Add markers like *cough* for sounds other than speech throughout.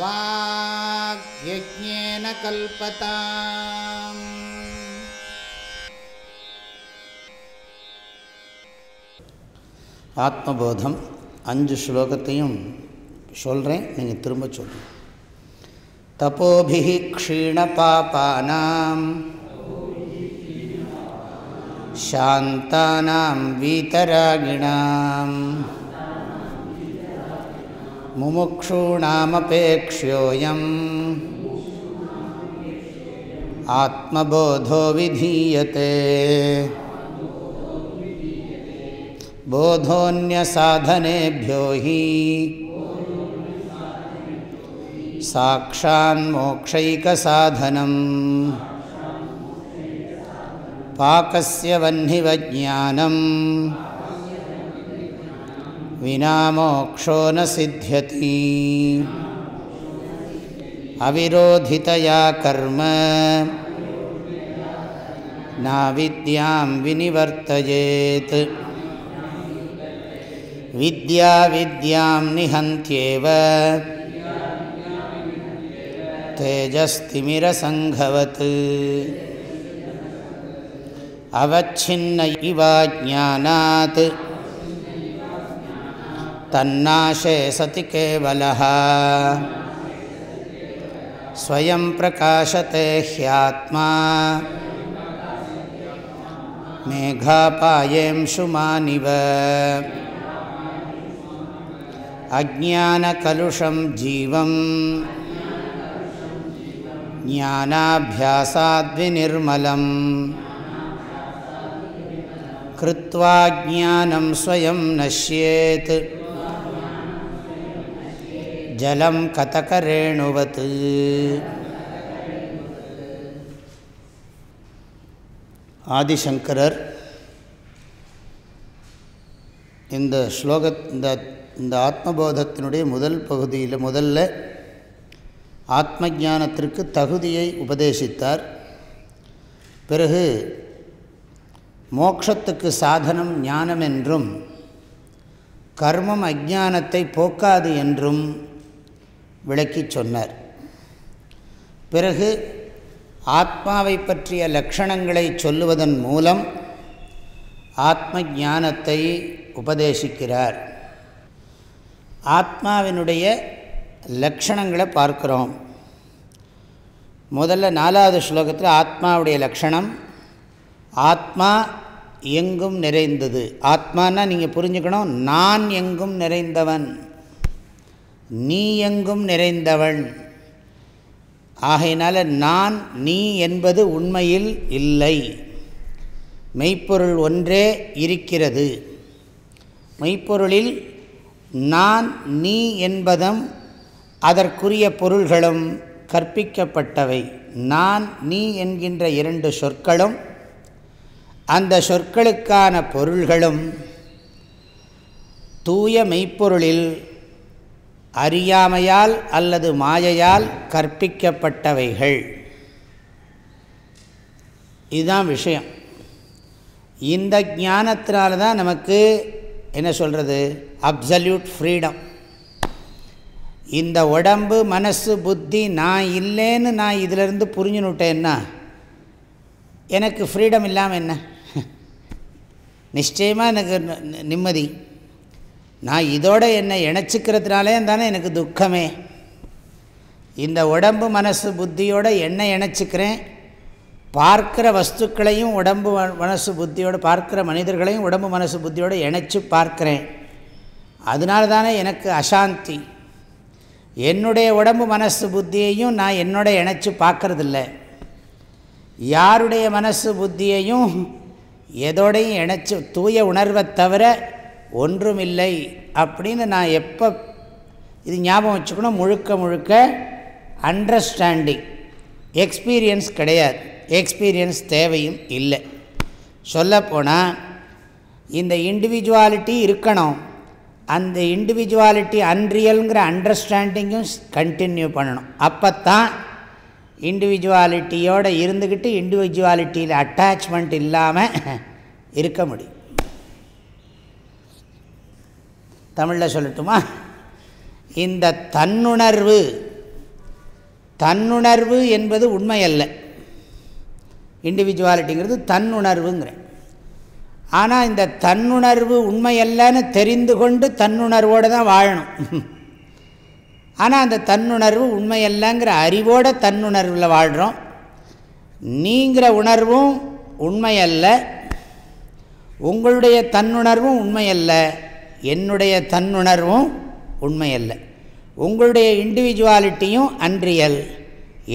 वाग्यज्ञेन कल्पताम् ஆத்மபோதம் அஞ்சு ஸ்லோகத்தையும் சொல்கிறேன் நீங்கள் திரும்ப சொல்லுங்கள் தபோபிः क्षीणपापानां शान्तानां वीतरागिणां मुमुक्षूणामपेक्ष्योऽयम्। आत्मबोधो विधीयते। बोधोऽन्यसाधनेभ्यो हि। साक्षान्मोक्षैकसाधनम् पाकस्य वह्निवज्ञानम्। विना मोक्षो न सिद्ध्यति अविरोधितया कर्म नाविद्यां विनिवर्तयेत् विद्या विद्यां निहन्त्येव तेजस्तिमिरसङ्घवत् अवच्छिन्न इवा ज्ञानात् तन्नाशे सति केवलः स्वयं प्रकाशते ह्यात्मा मेघापायेंशुमानिव अज्ञानकलुषं जीवम् ज्ञानाभ्यासाद्विनिर्मलम् कृत्वा ज्ञानं स्वयं नश्येत् ஜலம் கதகரேணுவத் ஆதிசங்கரர் இந்த ஸ்லோக இந்த இந்த ஆத்மபோதத்தினுடைய முதல் பகுதியில் முதல்ல ஆத்ம ஜானத்திற்கு தகுதியை உபதேசித்தார். பிறகு மோக்ஷத்துக்கு சாதனம் ஞானம் என்றும் கர்மம் அஜானத்தை போக்காது என்றும் விளக்கி சொன்னார். பிறகு ஆத்மாவை பற்றிய லக்ஷணங்களை சொல்லுவதன் மூலம் ஆத்ம ஞானத்தை உபதேசிக்கிறார். ஆத்மாவினுடைய லக்ஷணங்களை பார்க்குறோம். முதல்ல நாலாவது ஸ்லோகத்தில் ஆத்மாவுடைய லக்ஷணம் ஆத்மா எங்கும் நிறைந்தது. ஆத்மானா நீங்கள் புரிஞ்சுக்கணும் நான் எங்கும் நிறைந்தவன். நீ எங்கும் நிறைந்தவன் ஆகையினால நான் நீ என்பது உண்மையில் இல்லை. மெய்ப்பொருள் ஒன்றே இருக்கிறது. மெய்ப்பொருளில் நான் நீ என்பதும் அதற்குரிய பொருள்களும் கற்பிக்கப்பட்டவை. நான் நீ என்கின்ற இரண்டு சொற்களும் அந்த சொற்களுக்கான பொருள்களும் தூய மெய்ப்பொருளில் அறியாமையால் அல்லது மாயையால் கற்பிக்கப்பட்டவைகள். இதுதான் விஷயம். இந்த ஞானத்தினால தான் நமக்கு என்ன சொல்கிறது அப்சல்யூட் ஃப்ரீடம் இந்த உடம்பு மனசு புத்தி நான் இல்லைன்னு நான் இதிலிருந்து புரிஞ்சுனுட்டேன்னா எனக்கு ஃப்ரீடம் இல்லாமல் என்ன? நிச்சயமாக எனக்கு நிம்மதி. நான் இதோட என்னை இணைச்சிக்கிறதுனாலே தானே எனக்கு துக்கமே. இந்த உடம்பு மனசு புத்தியோடு என்னை இணைச்சிக்கிறேன். பார்க்குற வஸ்துக்களையும் உடம்பு மனசு புத்தியோடு பார்க்குற மனிதர்களையும் உடம்பு மனசு புத்தியோடு இணைச்சி பார்க்குறேன். அதனால தானே எனக்கு அசாந்தி. என்னுடைய உடம்பு மனசு புத்தியையும் நான் என்னோட இணைச்சி பார்க்குறதில்ல. யாருடைய மனசு புத்தியையும் எதோடையும் இணைச்சி தூய உணர்வை தவிர ஒன்றுமில்லை அப்படின்னு நான் எப்போ இது ஞாபகம் வச்சுக்கணும் முழுக்க முழுக்க அண்டர்ஸ்டாண்டிங் எக்ஸ்பீரியன்ஸ் கிடையாது. எக்ஸ்பீரியன்ஸ் தேவையும் இல்லை. சொல்லப்போனால் இந்த இண்டிவிஜுவாலிட்டி இருக்கணும். அந்த இண்டிவிஜுவாலிட்டி அன்ரியல்ங்கிற அண்டர்ஸ்டாண்டிங்கும் கண்டினியூ பண்ணணும். அப்போத்தான் இண்டிவிஜுவாலிட்டியோடு இருந்துக்கிட்டு இண்டிவிஜுவாலிட்டியில் அட்டாச்மெண்ட் இல்லாமல் இருக்க முடியும். தமிழில் சொல்லட்டுமா? இந்த தன்னுணர்வு தன்னுணர்வு என்பது உண்மை அல்ல இண்டிவிஜுவாலிட்டிங்கிறது தன்னுணர்வுங்கிறேன் ஆனால் இந்த தன்னுணர்வு உண்மையல்லன்னு தெரிந்து கொண்டு தன்னுணர்வோடு தான் வாழணும். ஆனால் அந்த தன்னுணர்வு உண்மையல்லங்கிற அறிவோட தன்னுணர்வில் வாழ்கிறோம் நீங்கிற உணர்வும் உண்மையல்ல. உங்களுடைய தன்னுணர்வும் உண்மையல்ல. என்னுடைய தன்னுணர்வும் உண்மையல்ல. உங்களுடைய இண்டிவிஜுவாலிட்டியும் அன்றியல்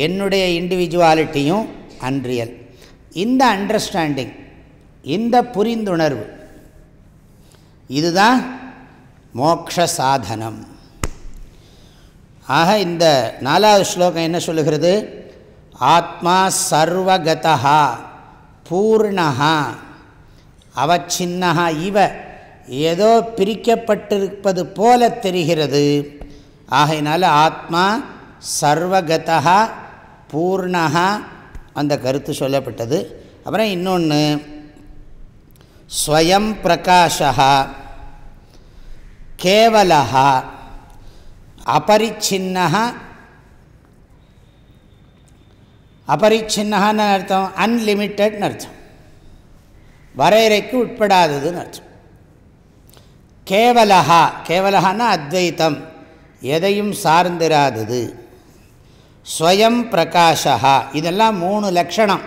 என்னுடைய இண்டிவிஜுவாலிட்டியும் அன்றியல் இந்த அண்டர்ஸ்டாண்டிங் இந்த புரிந்துணர்வு இதுதான் மோக்ஷ சாதனம். ஆக இந்த நாலாவது ஸ்லோகம் என்ன சொல்லுகிறது? ஆத்மா சர்வகதா பூர்ணா அவச்சின்னகா இவ ஏதோ பிரிக்கப்பட்டிருப்பது போல தெரிகிறது. ஆகையினால ஆத்மா சர்வகதா பூர்ணா அந்த கருத்து சொல்லப்பட்டது. அப்புறம் இன்னொன்று ஸ்வயம் பிரகாஷா கேவலா அபரிச்சின்னா அபரிச்சின்னு அர்த்தம் அன்லிமிட்டட்னு அர்த்தம். வரையறைக்கு உட்படாததுன்னு அர்த்தம். கேவலஹா கேவலஹான்னா அத்வைத்தம். எதையும் சார்ந்திராதது. ஸ்வயம் பிரகாஷா இதெல்லாம் மூணு லக்ஷணம்.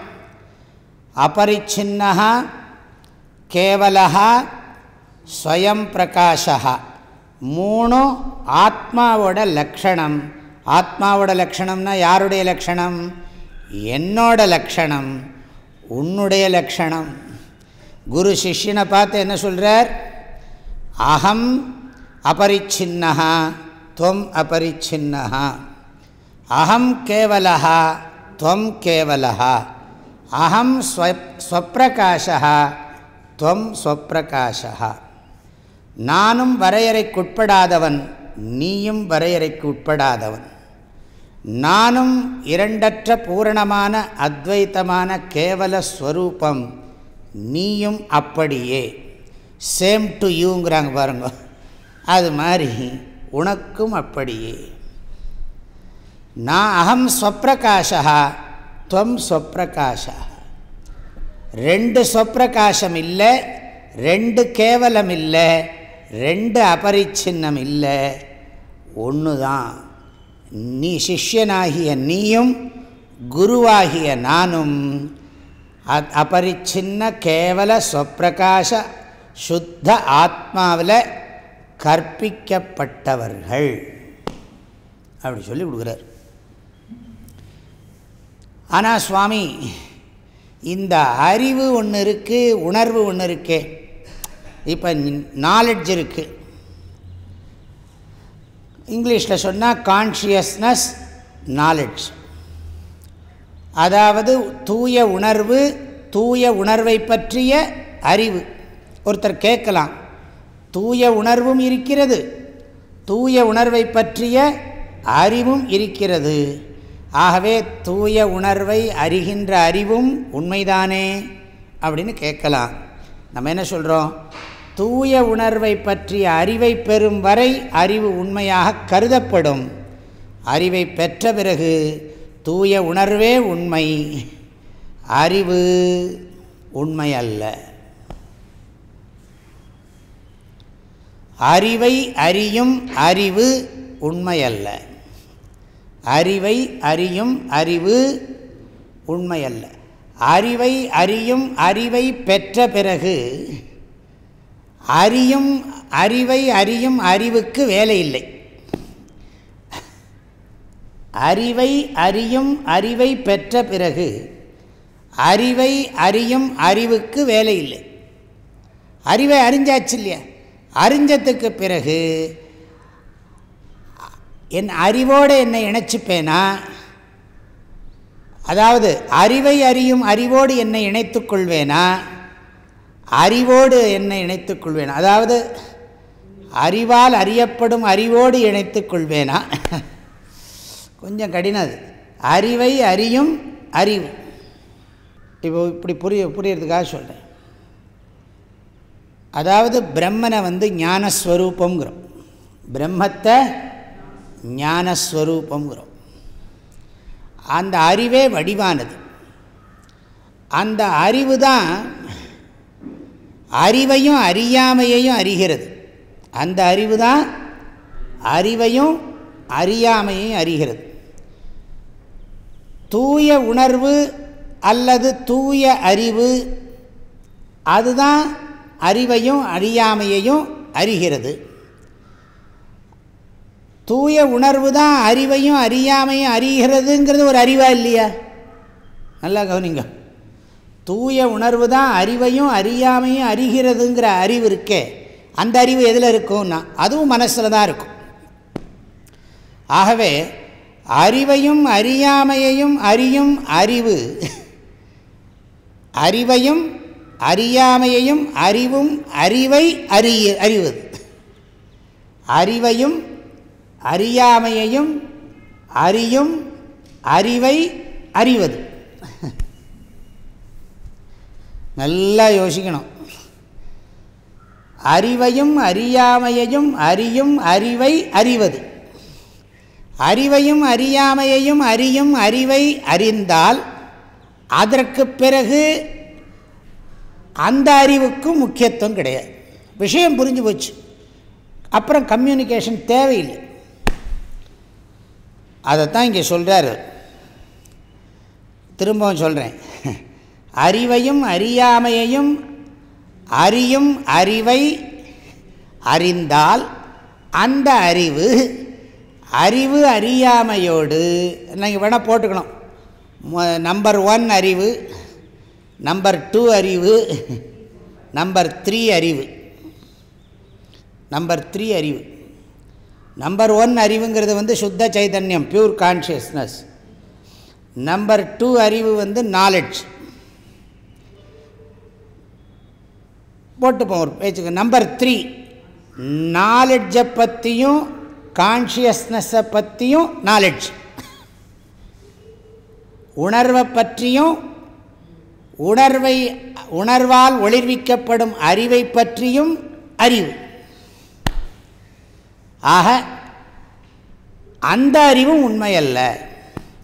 அபரிச்சின்னா கேவலா ஸ்வயம் பிரகாஷா மூணும் ஆத்மாவோட லக்ஷணம். ஆத்மாவோட லக்ஷணம்னா யாருடைய லக்ஷணம்? என்னோட லக்ஷணம். உன்னுடைய லக்ஷணம். குரு சிஷ்யனை பார்த்து என்ன சொல்கிறார் அகம் அபரிச்சின்னா துவம் அபரிச்சின்னா அகம் கேவலா துவம் கேவலா அகம் ஸ்வப்பிரகாஷா துவம் ஸ்வப்பிரகாஷா நானும் வரையறைக்குட்படாதவன் நீயும் வரையறைக்கு உட்படாதவன். நானும் இரண்டற்ற பூரணமான அத்வைத்தமான கேவல ஸ்வரூபம் நீயும் அப்படியே. சேம் டு யூங்கிறாங்க பாருங்க. அது மாதிரி உனக்கும் அப்படியே. நான் அகம் ஸ்வப்பிரகாஷா துவம் ஸ்வப்பிரகாஷா ரெண்டு ஸ்வப்பிரகாசம் இல்லை ரெண்டு கேவலம் இல்லை ரெண்டு அபரிச்சின்னம் இல்லை. ஒன்று தான் நீ சிஷ்யனாகிய நீயும் குருவாகிய நானும் அபரிச்சின்ன கேவல ஸ்வப்பிரகாச சுத்த ஆத்மாவில் கற்பிக்கப்பட்டவர்கள். அப்படி சொல்லி கொடுக்குறார். ஆனால் சுவாமி இந்த அறிவு ஒன்று இருக்குது உணர்வு ஒன்று இருக்கே. இப்போ நாலெட்ஜ் இருக்குது இங்கிலீஷில் சொன்னால் கான்ஷியஸ்னஸ் நாலெட்ஜ் அதாவது தூய உணர்வு தூய உணர்வை பற்றிய அறிவு. ஒருத்தர் கேட்கலாம் தூய உணர்வும் இருக்கிறது தூய உணர்வை பற்றிய அறிவும் இருக்கிறது. ஆகவே தூய உணர்வை அறிகின்ற அறிவும் உண்மைதானே அப்படின்னு கேட்கலாம். நம்ம என்ன சொல்கிறோம் தூய உணர்வை பற்றிய அறிவை பெறும் வரை அறிவு உண்மையாக கருதப்படும். அறிவை பெற்ற பிறகு தூய உணர்வே உண்மை. அறிவு உண்மை அல்ல அறிவை அறியும் அறிவு உண்மை அல்ல அறிவை அறியும் அறிவு உண்மை அல்ல அறிவை அறியும் அறிவை பெற்ற பிறகு அறியும் அறிவை அறியும் அறிவுக்கு வேலை இல்லை. அறிவை அறியும் அறிவை பெற்ற பிறகு அறிவை அறியும் அறிவுக்கு வேலை இல்லை. அறிவை அறிஞ்சாச்சு இல்லையா? அறிஞ்சத்துக்கு பிறகு என் அறிவோடு என்னை இணைச்சிப்பேனா? அதாவது அறிவை அறியும் அறிவோடு என்னை இணைத்து கொள்வேனா? அறிவோடு என்னை இணைத்து கொள்வேனா? அதாவது அறிவால் அறியப்படும் அறிவோடு இணைத்து கொள்வேனா? கொஞ்சம் கடினம் அது. அறிவை அறியும் அறிவு. இப்போ இப்படி புரிய புரியறதுக்காக சொல்கிறேன் அதாவது பிரம்மனை வந்து ஞானஸ்வரூபங்கிறோம் பிரம்மத்தை ஞானஸ்வரூபங்கிறோம் அந்த அறிவே வடிவானது. அந்த அறிவு தான் அறிவையும் அறியாமையையும் அறிகிறது. அந்த அறிவு தான் அறிவையும் அறியாமையையும் அறிகிறது. தூய உணர்வு அல்லது தூய அறிவு அதுதான் அறிவையும் அறியாமையையும் அறிகிறது. தூய உணர்வு தான் அறிவையும் அறியாமையும் அறிகிறதுங்கிறது ஒரு அறிவா இல்லையா? நல்லா கவனிங்க. தூய உணர்வு தான் அறிவையும் அறியாமையும் அறிகிறதுங்கிற அறிவு இருக்கே. அந்த அறிவு எதில் இருக்கும்னா அதுவும் மனசில் தான் இருக்கும். ஆகவே அறிவையும் அறியாமையையும் அறியும் அறிவு அறிவையும் அறியாமையையும் அறிவும் அறிவை அறிய அறிவது. அறிவையும் அறியாமையையும் அறியும் அறிவை அறிவது. நல்லா யோசிக்கணும். அறிவையும் அறியாமையையும் அறியும் அறிவை அறிவது. அறிவையும் அறியாமையையும் அறியும் அறிவை அறிந்தால் அதற்கு பிறகு அந்த அறிவுக்கும் முக்கியத்துவம் கிடையாது. விஷயம் புரிஞ்சு போச்சு. அப்புறம் கம்யூனிகேஷன் தேவையில்லை. அதைத்தான் இங்கே சொல்கிறார் திரும்பவும் சொல்கிறேன் அறிவையும் அறியாமையையும் அறியும் அறிவை அறிந்தால் அந்த அறிவு அறிவு அறியாமையோடு நீங்கள் வேணால் போட்டுக்கணும். நம்பர் ஒன் அறிவு நம்பர் டூ அறிவு நம்பர் த்ரீ அறிவு. நம்பர் த்ரீ அறிவு. நம்பர் ஒன் அறிவுங்கிறது வந்து சுத்த சைதன்யம் பியூர் கான்ஷியஸ்னஸ் நம்பர் டூ அறிவு வந்து நாலெட்ஜ் போட்டுப்போம் ஒரு பேச்சுக்கு. நம்பர் த்ரீ நாலெட்ஜை பற்றியும் கான்ஷியஸ்னஸை பற்றியும் நாலெட்ஜ் உணர்வை பற்றியும் உணர்வை உணர்வால் ஒளிர்விக்கப்படும் அறிவை பற்றியும் அறிவு. ஆக அந்த அறிவும் உண்மை அல்ல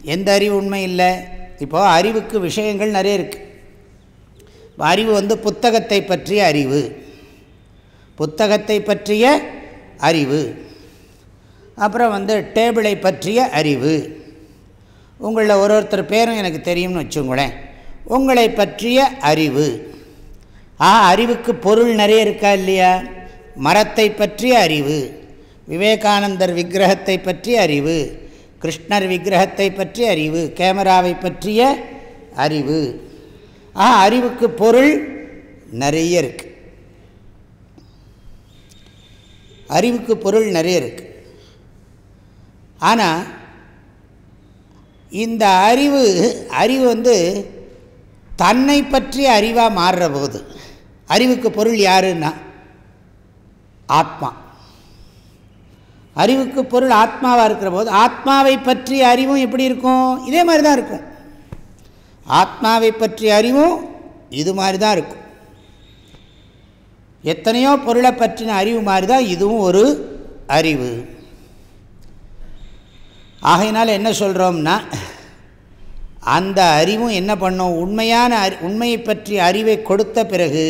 எந்த அறிவு உண்மை இல்லை இப்போது அறிவுக்கு விஷயங்கள் நிறைய இருக்குது அறிவு வந்து புத்தகத்தை பற்றிய அறிவு. புத்தகத்தை பற்றிய அறிவு. அப்புறம் வந்து டேபிளை பற்றிய அறிவு. உங்களில் ஒரு ஒருத்தர் பேரும் எனக்கு தெரியும்னு வச்சுங்களேன் உங்களை பற்றிய அறிவு. ஆ அறிவுக்கு பொருள் நிறைய இருக்கா இல்லையா? மரத்தை பற்றிய அறிவு விவேகானந்தர் விக்கிரகத்தை பற்றிய அறிவு கிருஷ்ணர் விக்கிரகத்தை பற்றிய அறிவு கேமராவை பற்றிய அறிவு. ஆ அறிவுக்கு பொருள் நிறைய இருக்கு. அறிவுக்கு பொருள் நிறைய இருக்கு. ஆனால் இந்த அறிவு அறிவு வந்து தன்னை பற்றிய அறிவாக மாறுற போது அறிவுக்கு பொருள் யாருன்னா ஆத்மா. அறிவுக்கு பொருள் ஆத்மாவாக இருக்கிற போது ஆத்மாவை பற்றிய அறிவும் எப்படி இருக்கும்? இதே மாதிரி தான் இருக்கும். ஆத்மாவை பற்றிய அறிவும் இது மாதிரி தான் இருக்கும். எத்தனையோ பொருளை பற்றின அறிவு மாதிரி தான் இதுவும் ஒரு அறிவு. ஆகையினால் என்ன சொல்கிறோம்னா அந்த அறிவும் என்ன பண்ணும்? உண்மையான அறி உண்மையை பற்றிய அறிவை கொடுத்த பிறகு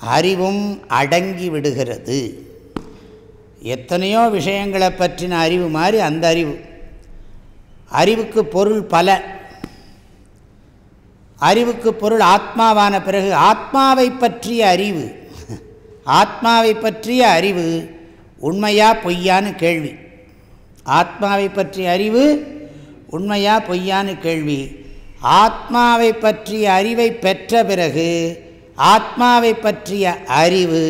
அறிவும் அடங்கி விடுகிறது. எத்தனையோ விஷயங்களை பற்றின அறிவு மாதிரி அந்த அறிவு. அறிவுக்கு பொருள் பல. அறிவுக்கு பொருள் ஆத்மாவான பிறகு ஆத்மாவை பற்றிய அறிவு. ஆத்மாவை பற்றிய அறிவு உண்மையா பொய்யான்னு கேள்வி. ஆத்மாவை பற்றிய அறிவு உண்மையா பொய்யான்னு கேள்வி. ஆத்மாவை பற்றிய அறிவை பெற்ற பிறகு ஆத்மாவை பற்றிய அறிவு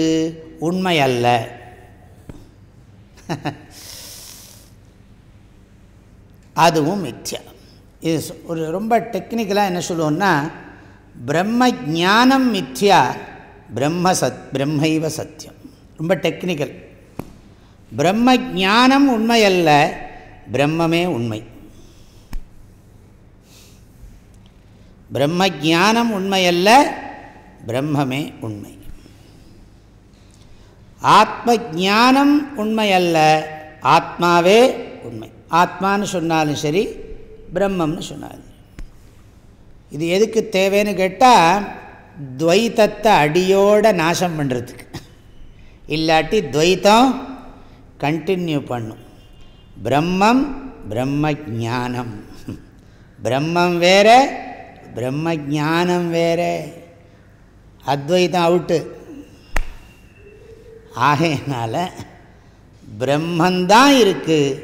உண்மை அல்ல *laughs* அதுவும் மித்யா. இது ஒரு ரொம்ப டெக்னிக்கலாக என்ன சொல்லுவோம்னா பிரம்ம ஜானம் மித்யா பிரம்ம சத் பிரம்மைவ சத்தியம். ரொம்ப டெக்னிக்கல். பிரம்ம ஜானம் உண்மை அல்ல பிரம்மமே உண்மை. பிரம்ம ஜானம் உண்மையல்ல பிரம்மமே உண்மை. ஆத்ம ஜானம் உண்மையல்ல ஆத்மாவே உண்மை. ஆத்மான்னு சொன்னாலும் சரி பிரம்மம்னு சொன்னாலும் இது எதுக்கு தேவைன்னு கேட்டால் துவைத்தத்தை அடியோட நாசம் பண்ணுறதுக்கு இல்லாட்டி துவைத்தம் கண்டினியூ பண்ணும். பிரம்மம் பிரம்ம ஜானம் பிரம்மம் வேற பிரம்ம ஜானம் வேற. அத்வைதம் அவுட்டு. ஆகையினால் பிரம்மந்தான் இருக்குது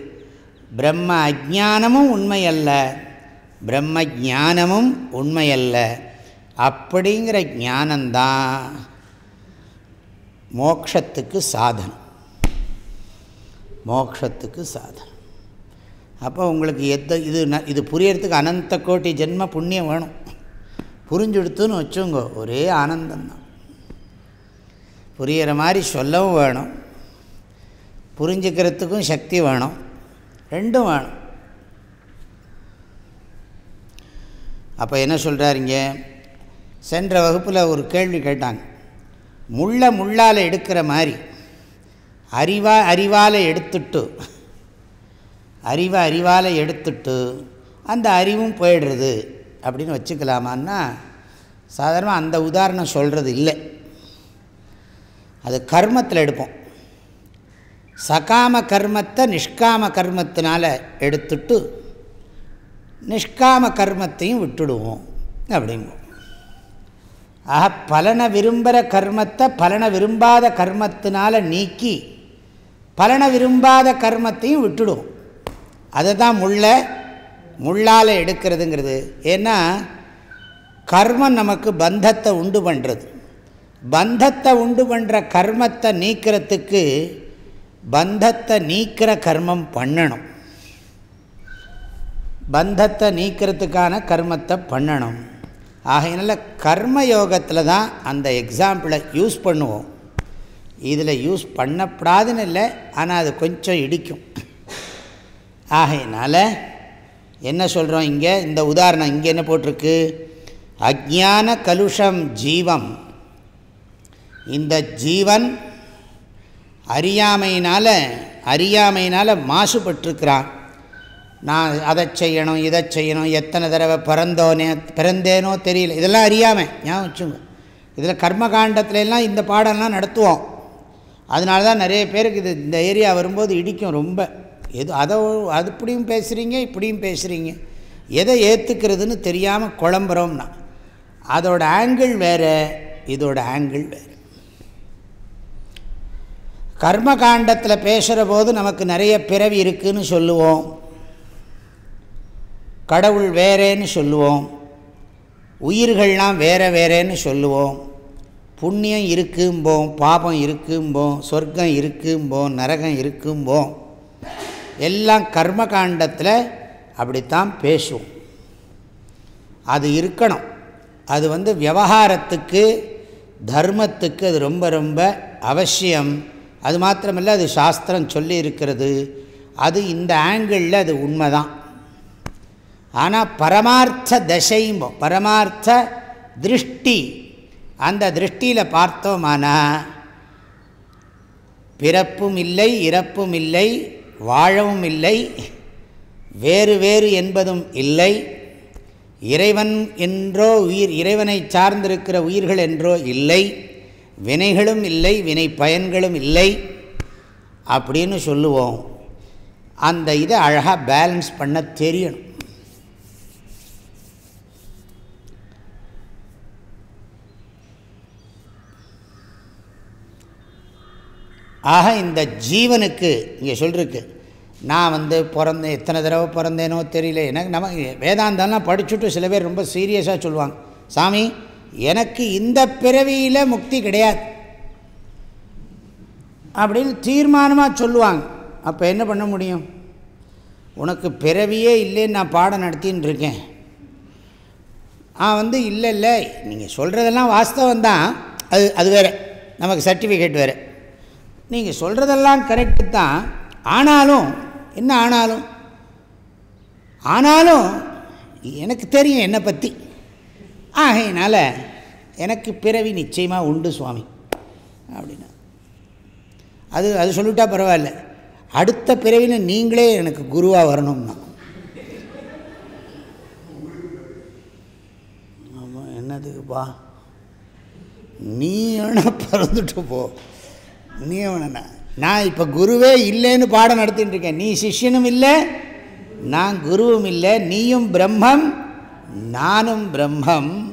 பிரம்ம அஜானமும் உண்மையல்ல. பிரம்ம ஜானமும் உண்மையல்ல. அப்படிங்கிற ஞானந்தான் மோக்ஷத்துக்கு சாதனம். மோக்ஷத்துக்கு சாதனம். அப்போ உங்களுக்கு எத்த இது இது புரியறதுக்கு அனந்த கோட்டி ஜென்ம புண்ணியம் வேணும். புரிஞ்சுடுத்துன்னு வச்சுங்க ஒரே ஆனந்தம்தான். புரிகிற மாதிரி சொல்லவும் வேணும். புரிஞ்சுக்கிறதுக்கும் சக்தி வேணும். ரெண்டும் வேணும். அப்போ என்ன சொல்கிறாருங்க சென்ற வகுப்பில் ஒரு கேள்வி கேட்டாங்க. முள்ள முள்ளால் எடுக்கிற மாதிரி அறிவா அறிவால் எடுத்துட்டு அறிவை அறிவால் எடுத்துட்டு அந்த அறிவும் போயிடுறது. அப்படின்னு வச்சுக்கலாமான்னா சாதாரணமாக அந்த உதாரணம் சொல்கிறது இல்லை. அது கர்மத்தில் எடுப்போம். சகாம கர்மத்தை நிஷ்காம கர்மத்தினால் எடுத்துட்டு நிஷ்காம கர்மத்தையும் விட்டுடுவோம் அப்படிம்போம் ஆக பலனை விரும்புகிற கர்மத்தை பலனை விரும்பாத கர்மத்தினால் நீக்கி பலனை விரும்பாத கர்மத்தையும் விட்டுடுவோம். அதை தான் முள்ள முள்ளால் எடுக்கிறதுங்கிறது. ஏன்னா கர்மம் நமக்கு பந்தத்தை உண்டு பண்ணுறது பந்தத்தை உண்டு பண்ணுற கர்மத்தை நீக்கிறதுக்கு பந்தத்தை நீக்கிற கர்மம் பண்ணணும். பந்தத்தை நீக்கிறதுக்கான கர்மத்தை பண்ணணும். ஆகையினால கர்ம யோகத்தில் தான் அந்த எக்ஸாம்பிளை யூஸ் பண்ணுவோம். இதில் யூஸ் பண்ணப்படாதுன்னு இல்லை ஆனால் அது கொஞ்சம் இடிக்கும். ஆகையினால் என்ன சொல்கிறோம் இங்கே? இந்த உதாரணம் இங்கே என்ன போட்டிருக்கு? அஜான கலுஷம் ஜீவம். இந்த ஜீவன் அறியாமையினால் அறியாமையினால் மாசுபட்டிருக்கிறான். நான் அதை செய்யணும் இதை செய்யணும் எத்தனை தடவை பிறந்தோனே பிறந்தேனோ தெரியல. இதெல்லாம் அறியாமல் ஞாபகம் வச்சுங்க இதில் கர்மகாண்டத்துலலாம் இந்த பாடம்லாம் நடத்துவோம். அதனால தான் நிறைய பேருக்கு இது இந்த ஏரியா வரும்போது இடிக்கும் ரொம்ப. எது அதை அது இப்படியும் பேசுகிறீங்க இப்படியும் பேசுகிறீங்க எதை ஏற்றுக்கிறதுன்னு தெரியாமல் குழம்புறோம்னா அதோட ஆங்கிள் வேறு இதோட ஆங்கிள் வேறு. கர்மகாண்டத்தில் பேசுகிற போது நமக்கு நிறைய பிறவி இருக்குதுன்னு சொல்லுவோம். கடவுள் வேறேன்னு சொல்லுவோம். உயிர்கள்லாம் வேற வேறேன்னு சொல்லுவோம். புண்ணியம் இருக்கும்போம் பாபம் இருக்கும்போம் சொர்க்கம் இருக்கும்போம் நரகம் இருக்கும்போம். எல்லாம் கர்மகாண்டத்தில் அப்படித்தான் பேசுவோம். அது இருக்கணும். அது வந்து விவகாரத்துக்கு தர்மத்துக்கு அது ரொம்ப ரொம்ப அவசியம். அது மாத்திரமில்லை அது சாஸ்திரம் சொல்லி இருக்கிறது. அது இந்த ஆங்கிளில் அது உண்மைதான். ஆனால் பரமார்த்த தசைம்போ பரமார்த்த திருஷ்டி அந்த திருஷ்டியில் பார்த்தோமானா பிறப்பும் இல்லை இறப்பும் இல்லை வாழவும் இல்லை வேறு வேறு என்பதும் இல்லை. இறைவன் என்றோ உயிர் இறைவனை சார்ந்திருக்கிற உயிர்கள் என்றோ இல்லை. வினைகளும் இல்லை வினை பயன்களும் இல்லை அப்படின்னு சொல்லுவோம். அந்த இதை அழகாக பேலன்ஸ் பண்ண தெரியணும். ஆக இந்த ஜீவனுக்கு இங்கே சொல்லிருக்கு நான் வந்து பிறந்தேன் எத்தனை தடவை பிறந்தேனோ தெரியல. எனக்கு நம்ம வேதாந்தம்லாம் படிச்சுட்டு சில பேர் ரொம்ப சீரியஸாக சொல்லுவாங்க. சாமி எனக்கு இந்த பிறவியில் முக்தி கிடையாது. அப்படின்னு தீர்மானமாக சொல்லுவாங்க. அப்போ என்ன பண்ண முடியும்? உனக்கு பிறவியே இல்லைன்னு நான் பாடம் நடத்தின்னு இருக்கேன். ஆ வந்து இல்லை இல்லை நீங்கள் சொல்கிறதெல்லாம் வாஸ்தவம் தான் அது அது வேறு. நமக்கு சர்டிஃபிகேட் வேறு. நீங்கள் சொல்கிறதெல்லாம் கரெக்டு தான். ஆனாலும் என்ன ஆனாலும்? ஆனாலும் எனக்கு தெரியும் என்னை பற்றி ஆகையினால் எனக்கு பிறவி நிச்சயமாக உண்டு சுவாமி. அப்படின்னா. அது அது சொல்லிட்டா பரவாயில்ல. அடுத்த பிறவின்னு நீங்களே எனக்கு குருவாக வரணும்னா. ஆமாம் என்னதுக்குப்பா? நீ வேணால் பிறந்துட்டு போ. நீ நான் இப்போ குருவே இல்லைன்னு பாடம் நடத்திட்டு இருக்கேன். நீ சிஷ்யனும் இல்லை நான் குருவும் இல்லை நீயும் பிரம்மம் நானும் பிரம்மம்.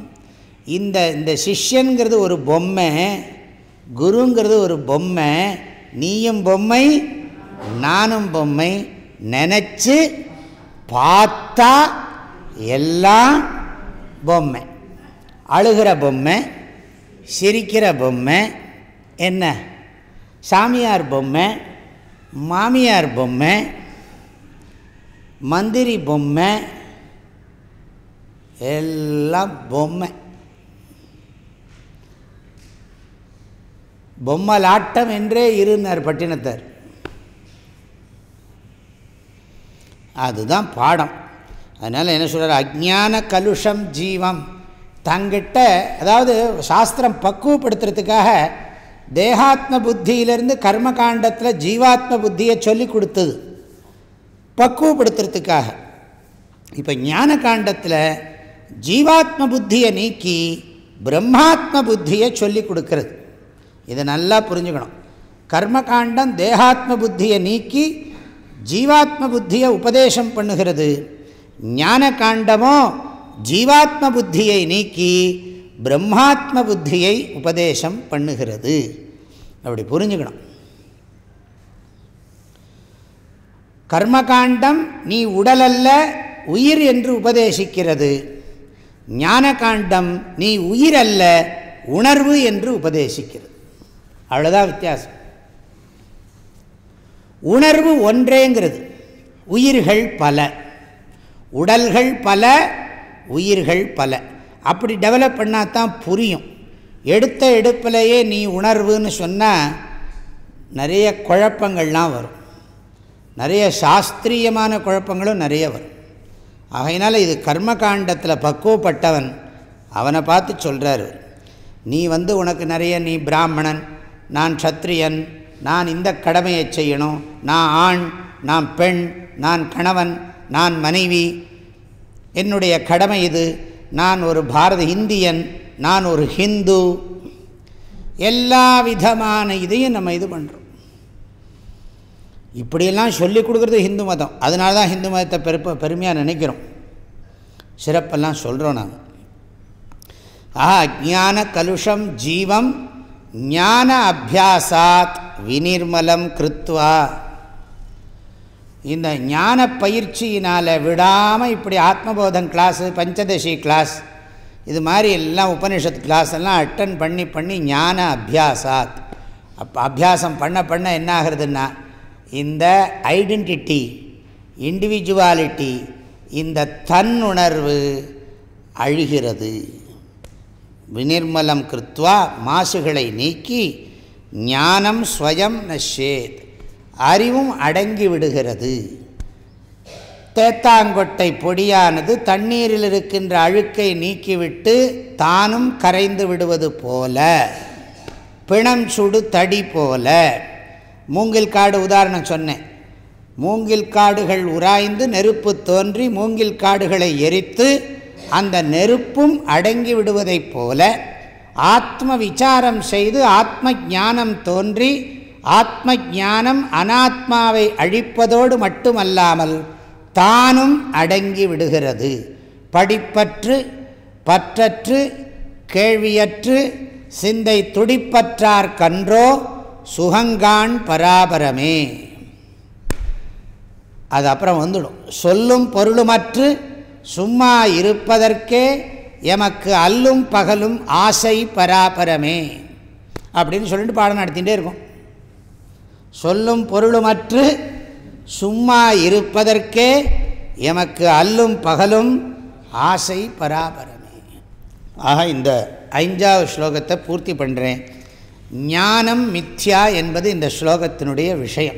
இந்த இந்த சிஷ்யங்கிறது ஒரு பொம்மை குருங்கிறது ஒரு பொம்மை நீயும் பொம்மை நானும் பொம்மை. நினச்சி பார்த்தா எல்லாம் பொம்மை. அழுகிற பொம்மை சிரிக்கிற பொம்மை என்ன? சாமியார் பொம்மை மாமியார் பொம்மை மந்திரி பொம்மை எல்லாம் பொம்மை. பொம்மலாட்டம் என்றே இருந்தார் பட்டினத்தார். அதுதான் பாடம். அதனால் என்ன சொல்கிறார் அஜான கலுஷம் ஜீவம். தங்கிட்ட அதாவது சாஸ்திரம் பக்குவப்படுத்துறதுக்காக தேகாத்ம புத்தியிலிருந்து கர்மகாண்டத்தில் ஜீவாத்ம புத்தியை சொல்லி கொடுத்தது. பக்குவப்படுத்துறதுக்காக. இப்போ ஞான காண்டத்தில் ஜீவாத்ம புத்தியை நீக்கி பிரம்மாத்ம புத்தியை சொல்லி கொடுக்கறது. இதை நல்லா புரிஞ்சுக்கணும். கர்மகாண்டம் தேகாத்ம புத்தியை நீக்கி ஜீவாத்ம புத்தியை உபதேசம் பண்ணுகிறது. ஞான காண்டமோ ஜீவாத்ம புத்தியை நீக்கி பிரம்மாத்ம புத்தியை உபதேசம் பண்ணுகிறது. அப்படி புரிஞ்சுக்கணும். கர்மகாண்டம் நீ உடலல்ல உயிர் என்று உபதேசிக்கிறது. ஞான காண்டம் நீ உயிர் அல்ல உணர்வு என்று உபதேசிக்கிறது. அவ்வளோதான் வித்தியாசம். உணர்வு ஒன்றேங்கிறது உயிர்கள் பல. உடல்கள் பல உயிர்கள் பல. அப்படி டெவலப் பண்ணால் தான் புரியும். எடுத்த எடுப்பிலேயே நீ உணர்வுன்னு சொன்னால் நிறைய குழப்பங்கள்லாம் வரும். நிறைய சாஸ்திரியமான குழப்பங்களும் நிறைய வரும். ஆகையினால் இது கர்மகாண்டத்தில் பக்குவப்பட்டவன் அவனை பார்த்து சொல்கிறாரு நீ வந்து உனக்கு நிறைய நீ பிராமணன் நான் சத்திரியன் நான் இந்த கடமையை செய்யணும் நான் ஆண் நான் பெண் நான் கணவன் நான் மனைவி. என்னுடைய கடமை இது. நான் ஒரு பாரத இந்தியன் நான் ஒரு ஹிந்து. எல்லா விதமான இதையும் நம்ம இது பண்ணுறோம் இப்படியெல்லாம் சொல்லிக் கொடுக்குறது ஹிந்து மதம். அதனால தான் ஹிந்து மதத்தை பெருப்ப பெருமையாக நினைக்கிறோம். சிறப்பெல்லாம் சொல்கிறோம் நாங்கள் ஆஹா அஜான கலுஷம் ஜீவம் ஞான அபியாசாத் விநிர்மலம் கிருத்வா. இந்த ஞான பயிற்சியினால் விடாமல் இப்படி ஆத்மபோதம் கிளாஸு பஞ்சதசி கிளாஸ் இது மாதிரி எல்லாம் உபனிஷத் கிளாஸ் எல்லாம் அட்டன் பண்ணி பண்ணி ஞான அபியாசாத். அப்போ அபியாசம் பண்ண பண்ண என்ன ஆகுறதுன்னா இந்த ஐடென்டிட்டி இண்டிவிஜுவாலிட்டி இந்த தன்னுணர்வு அழிகிறது. விநிர்மலம் கிருத்வா மாசுகளை நீக்கி ஞானம் ஸ்வயம் நஷேத் அறிவும் அடங்கி விடுகிறது. தேத்தாங்கொட்டை பொடியானது தண்ணீரில் இருக்கின்ற அழுக்கை நீக்கிவிட்டு தானும் கரைந்து விடுவது போல பிணம் சுடு தடி போல. மூங்கில் காடு உதாரணம் சொன்னேன். மூங்கில் காடுகள் உராய்ந்து நெருப்பு தோன்றி மூங்கில் காடுகளை எரித்து அந்த நெருப்பும் அடங்கி விடுவதைப் போல ஆத்ம விசாரம் செய்து ஆத்ம ஞானம் தோன்றி ஆத்ம ஞானம் அனாத்மாவை அழிப்பதோடு மட்டுமல்லாமல் தானும் அடங்கி விடுகிறது. படிப்பற்று பற்றற்று கேள்வியற்று சிந்தை துடிப்பற்றார் கன்றோ சுகங்கான் பராபரமே. அது அப்புறம் வந்துடும். சொல்லும் பொருளுமற்று சும்மா இருப்பதற்கே எமக்கு அல்லும் பகலும் ஆசை பராபரமே. அப்படின்னு சொல்லிட்டு பாடம் நடத்திகிட்டே இருக்கும். சொல்லும் பொருளுமற்று சும்மா இருப்பதற்கே எமக்கு அல்லும் பகலும் ஆசை பராபரமே. ஆக இந்த ஐந்தாவது ஸ்லோகத்தை பூர்த்தி பண்ணுறேன் ஞானம் மித்யா என்பது இந்த ஸ்லோகத்தினுடைய விஷயம்.